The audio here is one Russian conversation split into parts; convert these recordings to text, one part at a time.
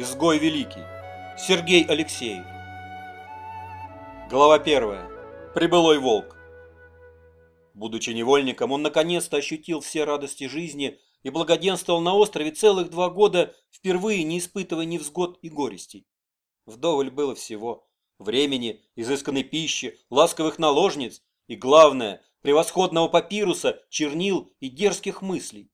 Изгой Великий. Сергей Алексеев. Глава 1. Прибылой волк. Будучи невольником, он наконец-то ощутил все радости жизни и благоденствовал на острове целых два года, впервые не испытывая невзгод и горестей. Вдоволь было всего – времени, изысканной пищи, ласковых наложниц и, главное, превосходного папируса, чернил и дерзких мыслей.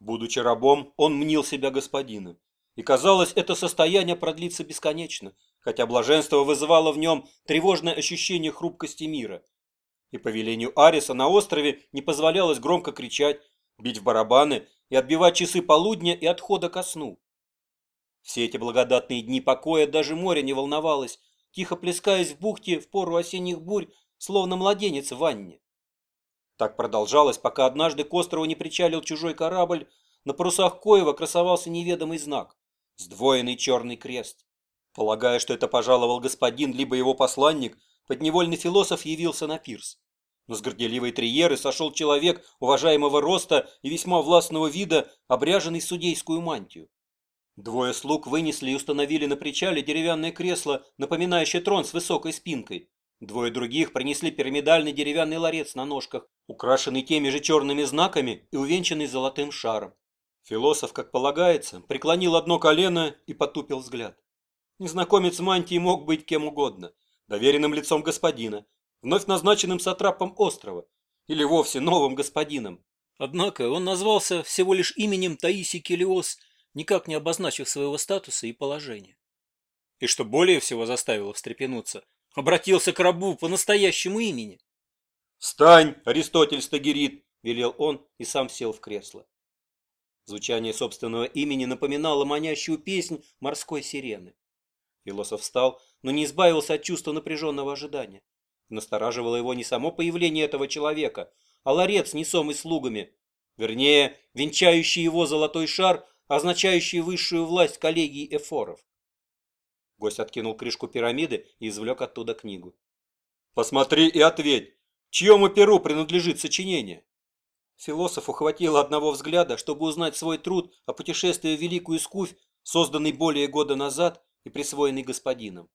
Будучи рабом, он мнил себя господином и казалось, это состояние продлится бесконечно, хотя блаженство вызывало в нем тревожное ощущение хрупкости мира. И по велению Ариса на острове не позволялось громко кричать, бить в барабаны и отбивать часы полудня и отхода ко сну. Все эти благодатные дни покоя даже море не волновалось, тихо плескаясь в бухте в пору осенних бурь, словно младенец в ванне. Так продолжалось, пока однажды к острову не причалил чужой корабль, на парусах Коева красовался неведомый знак сдвоенный черный крест. Полагая, что это пожаловал господин, либо его посланник, подневольный философ явился на пирс. Но с горделивой триеры сошел человек уважаемого роста и весьма властного вида, обряженный судейскую мантию. Двое слуг вынесли и установили на причале деревянное кресло, напоминающее трон с высокой спинкой. Двое других принесли пирамидальный деревянный ларец на ножках, украшенный теми же черными знаками и увенчанный золотым шаром. Философ, как полагается, преклонил одно колено и потупил взгляд. Незнакомец мантии мог быть кем угодно, доверенным лицом господина, вновь назначенным сатрапом острова, или вовсе новым господином. Однако он назвался всего лишь именем Таиси Келиос, никак не обозначив своего статуса и положения. И что более всего заставило встрепенуться, обратился к рабу по настоящему имени. «Встань, Аристотель Стагерит!» – велел он и сам сел в кресло. Звучание собственного имени напоминало манящую песнь морской сирены. Философ встал, но не избавился от чувства напряженного ожидания. Настораживало его не само появление этого человека, а ларец, и слугами, вернее, венчающий его золотой шар, означающий высшую власть коллегии эфоров. Гость откинул крышку пирамиды и извлек оттуда книгу. «Посмотри и ответь, чьему перу принадлежит сочинение?» Философ хватило одного взгляда, чтобы узнать свой труд а о путешествии в Великую Скуфь, созданный более года назад и присвоенный господином.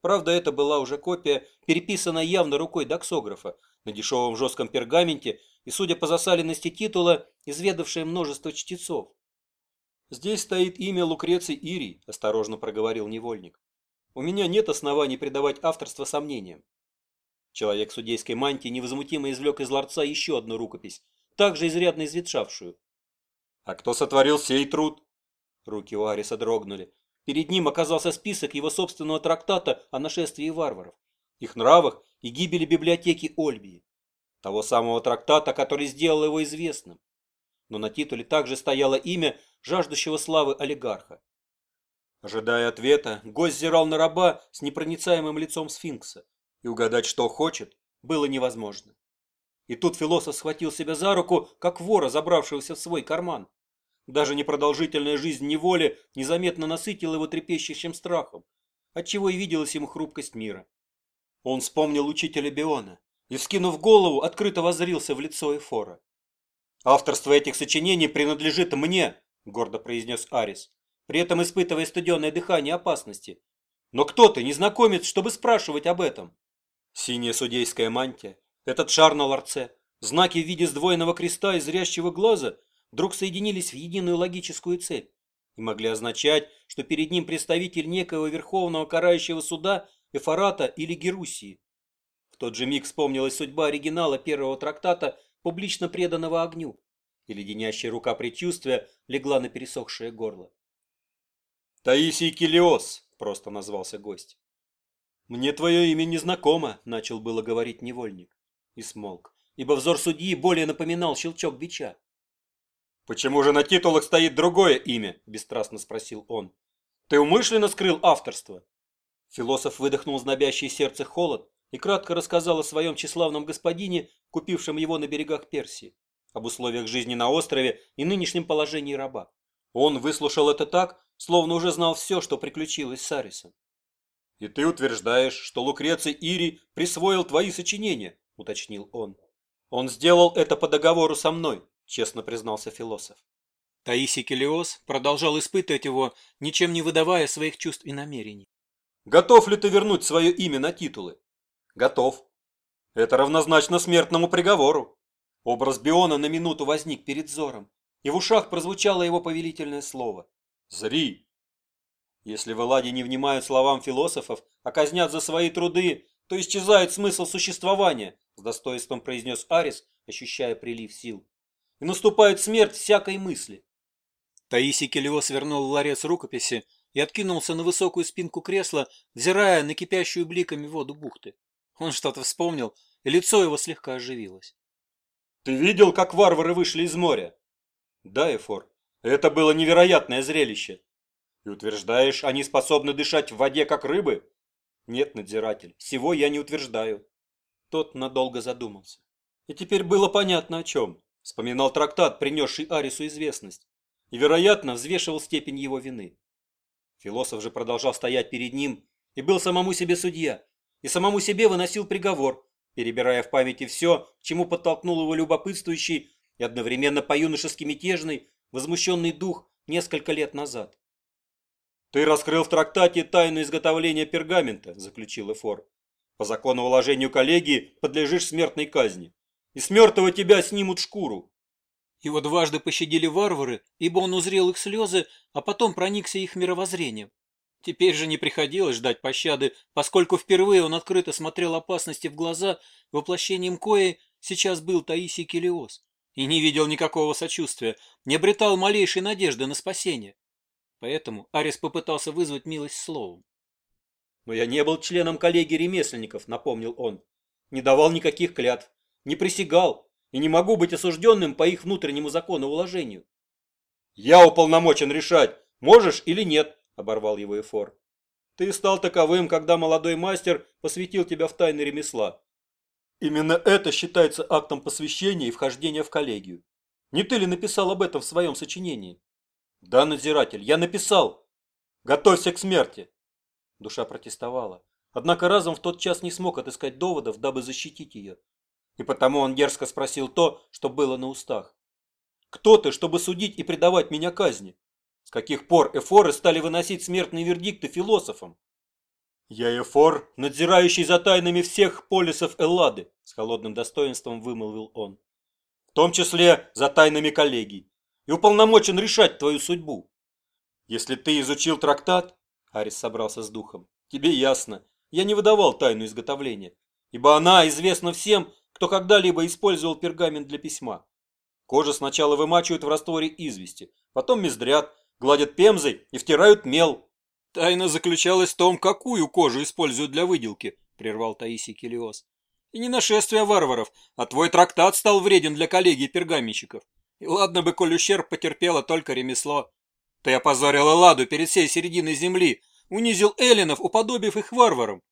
Правда, это была уже копия, переписанная явно рукой доксографа на дешевом жестком пергаменте и, судя по засаленности титула, изведавшая множество чтецов. «Здесь стоит имя Лукреций Ирий», – осторожно проговорил невольник. «У меня нет оснований придавать авторство сомнениям». Человек в судейской мантии невозмутимо извлек из ларца еще одну рукопись – также изрядно изветшавшую. «А кто сотворил сей труд?» Руки у Ариса дрогнули. Перед ним оказался список его собственного трактата о нашествии варваров, их нравах и гибели библиотеки Ольбии. Того самого трактата, который сделал его известным. Но на титуле также стояло имя жаждущего славы олигарха. Ожидая ответа, гость зирал на раба с непроницаемым лицом сфинкса, и угадать, что хочет, было невозможно. И тут философ схватил себя за руку, как вора, забравшегося в свой карман. Даже непродолжительная жизнь неволи незаметно насытила его трепещущим страхом, отчего и виделась ему хрупкость мира. Он вспомнил учителя Биона и, вскинув голову, открыто воззрился в лицо Эфора. «Авторство этих сочинений принадлежит мне», – гордо произнес Арис, при этом испытывая студенное дыхание опасности. «Но кто ты, незнакомец, чтобы спрашивать об этом?» Синяя судейская мантия, этот шар на ларце, знаки в виде сдвоенного креста и зрящего глаза вдруг соединились в единую логическую цепь и могли означать, что перед ним представитель некоего верховного карающего суда Эфарата или Герусии. В тот же миг вспомнилась судьба оригинала первого трактата, публично преданного огню, и леденящая рука предчувствия легла на пересохшее горло. «Таисий Келиос!» – просто назвался гость. «Мне твое имя незнакомо», – начал было говорить невольник и смолк, ибо взор судьи более напоминал щелчок бича. «Почему же на титулах стоит другое имя?» – бесстрастно спросил он. «Ты умышленно скрыл авторство?» Философ выдохнул знобящий сердце холод и кратко рассказал о своем тщеславном господине, купившем его на берегах Персии, об условиях жизни на острове и нынешнем положении раба. Он выслушал это так, словно уже знал все, что приключилось с Арисом. «И ты утверждаешь, что Лукреций Ири присвоил твои сочинения?» – уточнил он. «Он сделал это по договору со мной», – честно признался философ. Таисий Келиос продолжал испытывать его, ничем не выдавая своих чувств и намерений. «Готов ли ты вернуть свое имя на титулы?» «Готов». «Это равнозначно смертному приговору». Образ Биона на минуту возник перед зором, и в ушах прозвучало его повелительное слово. «Зри!» Если в Эладе не внимают словам философов, а казнят за свои труды, то исчезает смысл существования, — с достоинством произнес Арис, ощущая прилив сил. «И наступает смерть всякой мысли!» Таисий Келио вернул ларец рукописи и откинулся на высокую спинку кресла, взирая на кипящую бликами воду бухты. Он что-то вспомнил, и лицо его слегка оживилось. «Ты видел, как варвары вышли из моря?» «Да, Эфор, это было невероятное зрелище!» «И утверждаешь, они способны дышать в воде, как рыбы?» «Нет, надзиратель, всего я не утверждаю. Тот надолго задумался. И теперь было понятно о чем. Вспоминал трактат, принесший Арису известность. И, вероятно, взвешивал степень его вины. Философ же продолжал стоять перед ним и был самому себе судья. И самому себе выносил приговор, перебирая в памяти все, чему подтолкнул его любопытствующий и одновременно по-юношески мятежный, возмущенный дух несколько лет назад. «Ты раскрыл в трактате тайну изготовления пергамента», – заключил Эфор. По закону законовложению коллегии подлежишь смертной казни. И с мертвого тебя снимут шкуру. Его дважды пощадили варвары, ибо он узрел их слезы, а потом проникся их мировоззрением. Теперь же не приходилось ждать пощады, поскольку впервые он открыто смотрел опасности в глаза, воплощением кои сейчас был Таисий Келиос, и не видел никакого сочувствия, не обретал малейшей надежды на спасение. Поэтому Арис попытался вызвать милость словом. «Но я не был членом коллегии ремесленников», – напомнил он. «Не давал никаких клятв, не присягал и не могу быть осужденным по их внутреннему закону уложению». «Я уполномочен решать, можешь или нет», – оборвал его Эфор. «Ты стал таковым, когда молодой мастер посвятил тебя в тайны ремесла. Именно это считается актом посвящения и вхождения в коллегию. Не ты ли написал об этом в своем сочинении?» «Да, надзиратель, я написал. Готовься к смерти». Душа протестовала. Однако разум в тот час не смог отыскать доводов, дабы защитить ее. И потому он дерзко спросил то, что было на устах. «Кто ты, чтобы судить и предавать меня казни? С каких пор эфоры стали выносить смертные вердикты философам?» «Я эфор, надзирающий за тайнами всех полисов Эллады», с холодным достоинством вымолвил он. «В том числе за тайнами коллегий. И уполномочен решать твою судьбу. Если ты изучил трактат, Арис собрался с духом. «Тебе ясно. Я не выдавал тайну изготовления, ибо она известна всем, кто когда-либо использовал пергамент для письма. Кожу сначала вымачивают в растворе извести, потом мездрят, гладят пемзой и втирают мел». «Тайна заключалась в том, какую кожу используют для выделки», – прервал Таисий Келиос. «И не нашествие варваров, а твой трактат стал вреден для коллегий пергаменщиков. И ладно бы, коль ущерб потерпело только ремесло». Ты опозорил Эладу перед всей серединой земли, унизил эллинов, уподобив их варварам.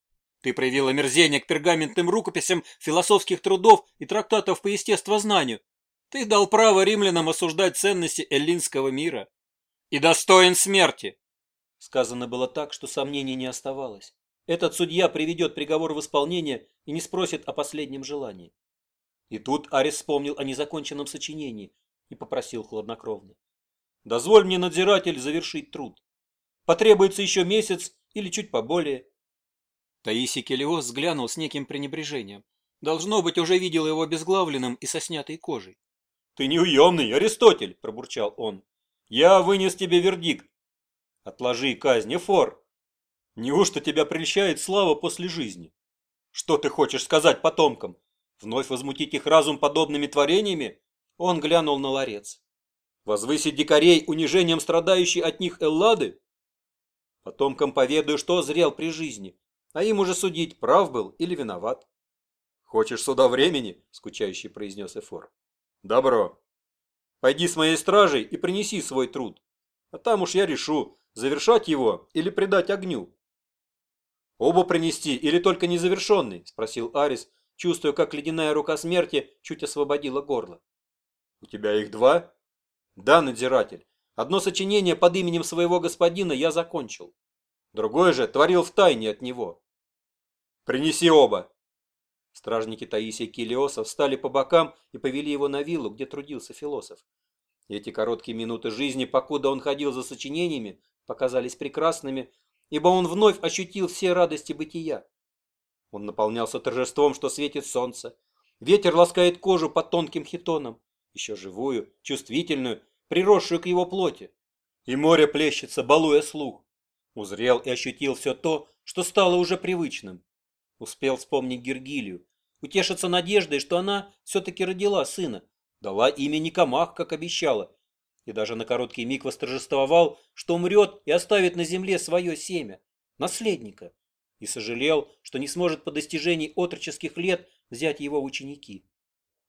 Ты проявил омерзение к пергаментным рукописям философских трудов и трактатов по естествознанию. Ты дал право римлянам осуждать ценности эллинского мира. И достоин смерти. Сказано было так, что сомнений не оставалось. Этот судья приведет приговор в исполнение и не спросит о последнем желании. И тут Арис вспомнил о незаконченном сочинении и попросил хладнокровно. «Дозволь мне, надзиратель, завершить труд. Потребуется еще месяц или чуть поболее. Таисий Келиос взглянул с неким пренебрежением. Должно быть, уже видел его обезглавленным и со снятой кожей. «Ты неуемный, Аристотель!» – пробурчал он. «Я вынес тебе вердикт. Отложи казнь, Эфор. Неужто тебя прельщает слава после жизни? Что ты хочешь сказать потомкам? Вновь возмутить их разум подобными творениями?» Он глянул на ларец. «Возвысить дикарей унижением страдающей от них Эллады? Потом комповедую, что зрел при жизни, а им уже судить, прав был или виноват. «Хочешь суда времени?» – скучающе произнес Эфор. «Добро. Пойди с моей стражей и принеси свой труд, а там уж я решу, завершать его или предать огню». «Оба принести или только незавершенный?» – спросил Арис, чувствуя, как ледяная рука смерти чуть освободила горло. «У тебя их два?» «Да, надзиратель, Одно сочинение под именем своего господина я закончил. Другое же творил в тайне от него. «Принеси оба!» Стражники Таисия Килиоса встали по бокам и повели его на виллу, где трудился философ. Эти короткие минуты жизни, покуда он ходил за сочинениями, показались прекрасными, ибо он вновь ощутил все радости бытия. Он наполнялся торжеством, что светит солнце. Ветер ласкает кожу под тонким хитоном, еще живую, чувствительную, приросшую к его плоти. И море плещется, балуя слух. Узрел и ощутил все то, что стало уже привычным. Успел вспомнить Гергилию, утешиться надеждой, что она все-таки родила сына, дала имя Никомах, как обещала, и даже на короткий миг восторжествовал, что умрет и оставит на земле свое семя, наследника, и сожалел, что не сможет по достижении отроческих лет взять его в ученики.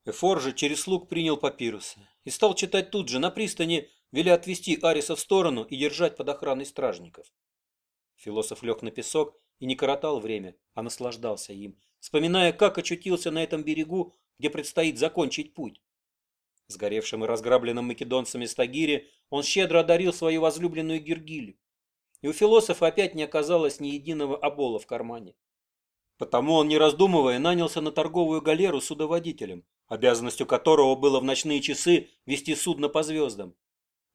Эфоржа через лук принял папирусы и стал читать тут же, на пристани, веля отвести Ариса в сторону и держать под охраной стражников. Философ лег на песок и не коротал время, а наслаждался им, вспоминая, как очутился на этом берегу, где предстоит закончить путь. Сгоревшим и разграбленным македонцами стагири он щедро одарил свою возлюбленную Гергилю. И у философа опять не оказалось ни единого обола в кармане. Потому он, не раздумывая, нанялся на торговую галеру судоводителем, обязанностью которого было в ночные часы вести судно по звездам.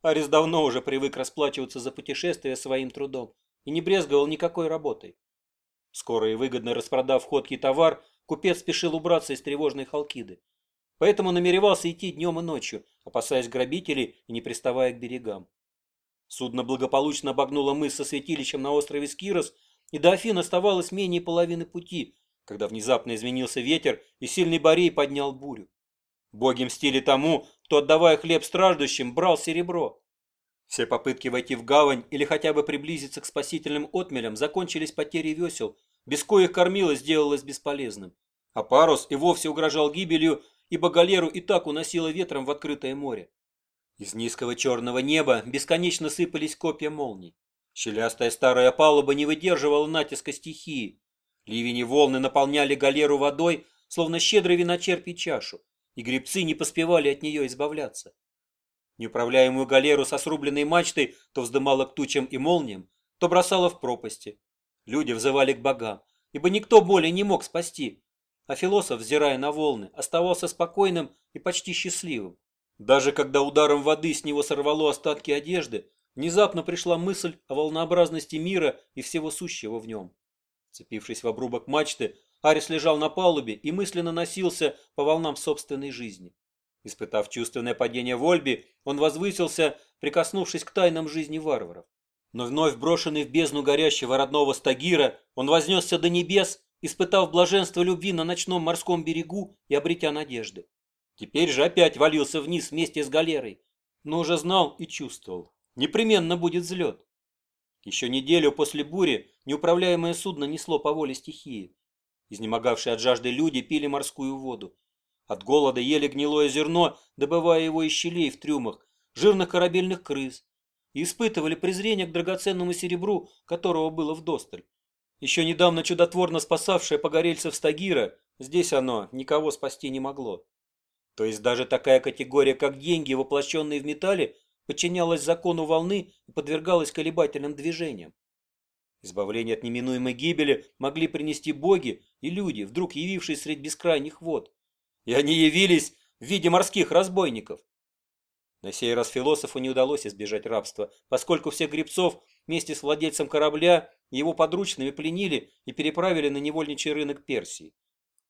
Арис давно уже привык расплачиваться за путешествие своим трудом и не брезговал никакой работой. Скоро и выгодно распродав ходкий товар, купец спешил убраться из тревожной халкиды. Поэтому намеревался идти днем и ночью, опасаясь грабителей и не приставая к берегам. Судно благополучно обогнуло мыс со святилищем на острове Скирос и до Афин оставалось менее половины пути, когда внезапно изменился ветер и сильный Борей поднял бурю. Боги мстили тому, кто, отдавая хлеб страждущим, брал серебро. Все попытки войти в гавань или хотя бы приблизиться к спасительным отмелям закончились потерей весел, без коих кормила сделалось бесполезным. А парус и вовсе угрожал гибелью, ибо галеру и так уносило ветром в открытое море. Из низкого черного неба бесконечно сыпались копья молний. Щелястая старая палуба не выдерживала натиска стихии. Ливень и волны наполняли галеру водой, словно щедрый виночерпий чашу, и гребцы не поспевали от нее избавляться. Неуправляемую галеру со срубленной мачтой то вздымала к тучам и молниям, то бросала в пропасти. Люди взывали к богам, ибо никто более не мог спасти. А философ, взирая на волны, оставался спокойным и почти счастливым. Даже когда ударом воды с него сорвало остатки одежды, Внезапно пришла мысль о волнообразности мира и всего сущего в нем. Цепившись в обрубок мачты, Арис лежал на палубе и мысленно носился по волнам собственной жизни. Испытав чувственное падение Вольби, он возвысился, прикоснувшись к тайнам жизни варваров. Но вновь брошенный в бездну горящего родного Стагира, он вознесся до небес, испытав блаженство любви на ночном морском берегу и обретя надежды. Теперь же опять валился вниз вместе с галерой, но уже знал и чувствовал, Непременно будет взлет. Еще неделю после бури неуправляемое судно несло по воле стихии. Изнемогавшие от жажды люди пили морскую воду. От голода ели гнилое зерно, добывая его из щелей в трюмах, жирных корабельных крыс, и испытывали презрение к драгоценному серебру, которого было вдосталь. Еще недавно чудотворно спасавшее погорельцев Стагира, здесь оно никого спасти не могло. То есть даже такая категория, как деньги, воплощенные в металле, подчинялась закону волны и подвергалась колебательным движениям. Избавление от неминуемой гибели могли принести боги и люди, вдруг явившие средь бескрайних вод. И они явились в виде морских разбойников. На сей раз философу не удалось избежать рабства, поскольку всех гребцов вместе с владельцем корабля и его подручными пленили и переправили на невольничий рынок Персии.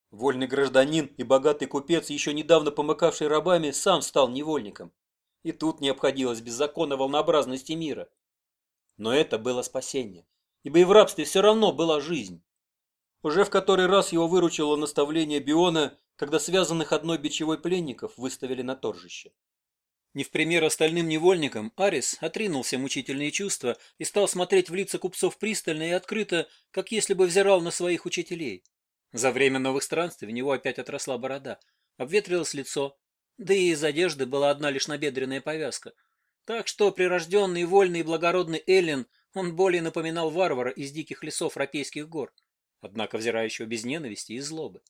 Вольный гражданин и богатый купец, еще недавно помыкавший рабами, сам стал невольником. И тут не обходилось без закона волнообразности мира. Но это было спасение, ибо и в рабстве все равно была жизнь. Уже в который раз его выручило наставление Биона, когда связанных одной бичевой пленников выставили на торжище. Не в пример остальным невольникам, Арис отринул все мучительные чувства и стал смотреть в лица купцов пристально и открыто, как если бы взирал на своих учителей. За время новых странствий в него опять отросла борода, обветрилось лицо, да и из одежды была одна лишь набедренная повязка. Так что прирожденный, вольный и благородный Эллен, он более напоминал варвара из диких лесов Рапейских гор, однако взирающего без ненависти и злобы.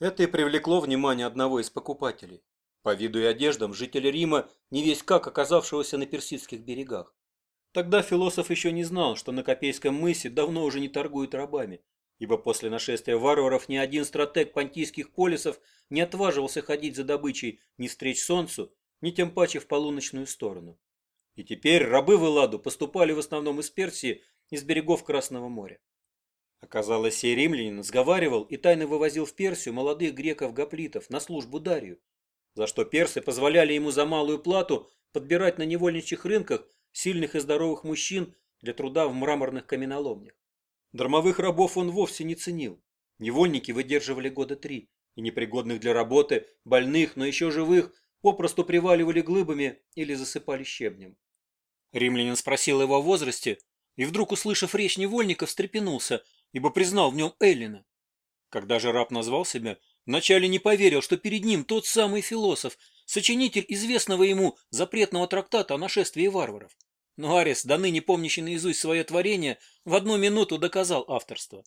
Это и привлекло внимание одного из покупателей. По виду и одеждам жителя Рима, не весь как оказавшегося на персидских берегах. Тогда философ еще не знал, что на Копейском мысе давно уже не торгуют рабами, ибо после нашествия варваров ни один стратег понтийских полисов не отваживался ходить за добычей ни встреч солнцу, ни тем паче в полуночную сторону. И теперь рабы в Эладу поступали в основном из Персии, из берегов Красного моря. Оказалось, сей римлянин сговаривал и тайно вывозил в Персию молодых греков-гоплитов на службу Дарью, за что персы позволяли ему за малую плату подбирать на невольничьих рынках сильных и здоровых мужчин для труда в мраморных каменоломнях. Дармовых рабов он вовсе не ценил. Невольники выдерживали года три, и непригодных для работы, больных, но еще живых, попросту приваливали глыбами или засыпали щебнем. Римлянин спросил его о возрасте, и вдруг, услышав речь невольника, встрепенулся, ибо признал в нем Эллина. Когда же раб назвал себя, вначале не поверил, что перед ним тот самый философ, сочинитель известного ему запретного трактата о нашествии варваров но Арес, доныне помнящий наизусть свое творение, в одну минуту доказал авторство.